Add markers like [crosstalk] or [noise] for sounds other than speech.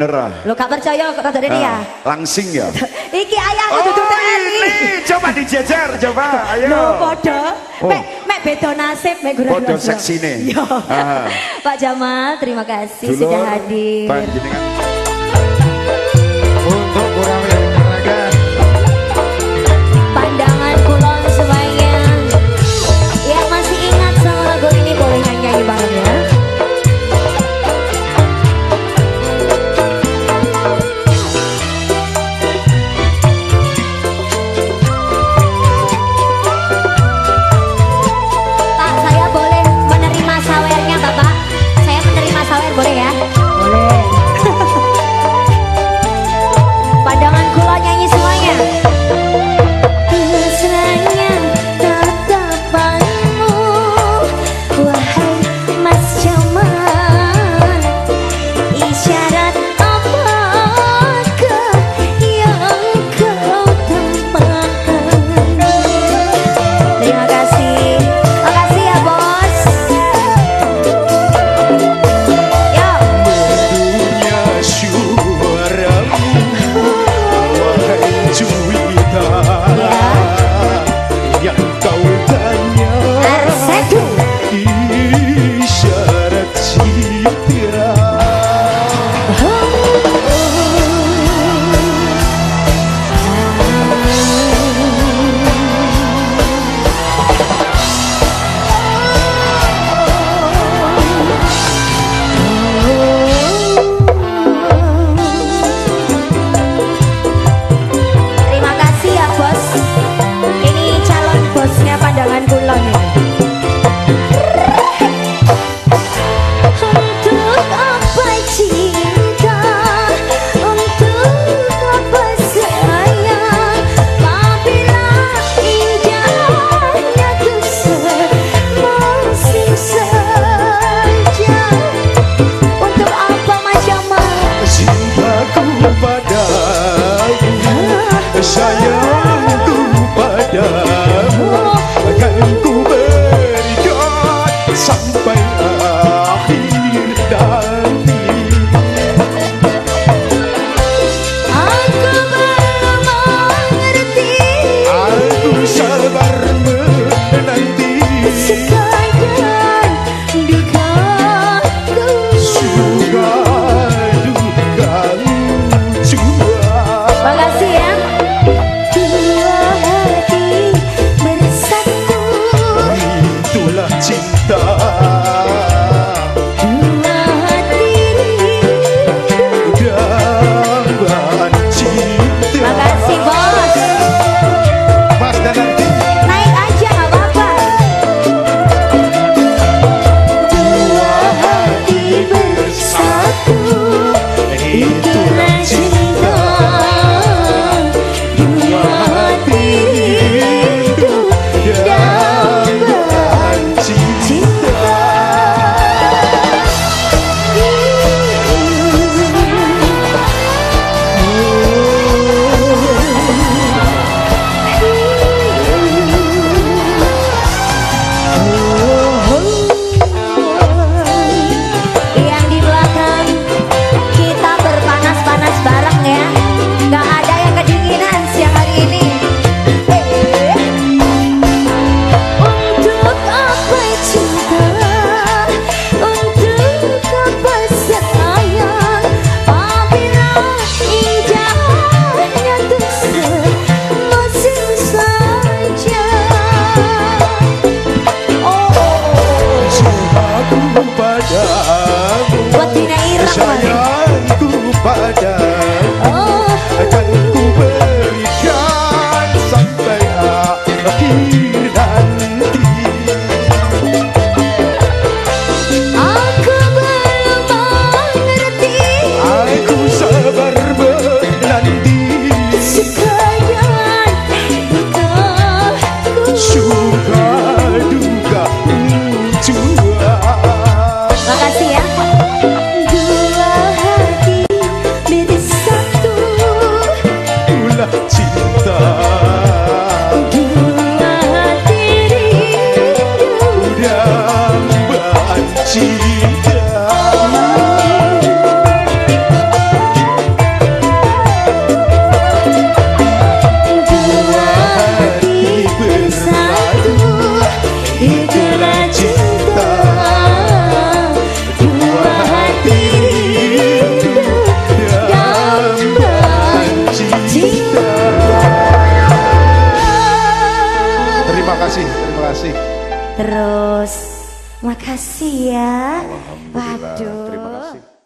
Beneran. Lo gak percaya kok rada ini ya? Langsing ya. [laughs] Iki ayahku Oh, duduk TNI. ini coba dijejer coba ayo. Lo podo. Oh. Mek mek beda nasib mek gurah Podo seksine. Iya. Ah. [laughs] Pak Jamal, terima kasih Dulur, sudah hadir. panjenengan. Kasih. Terus makasih ya. Waduh. Terima kasih.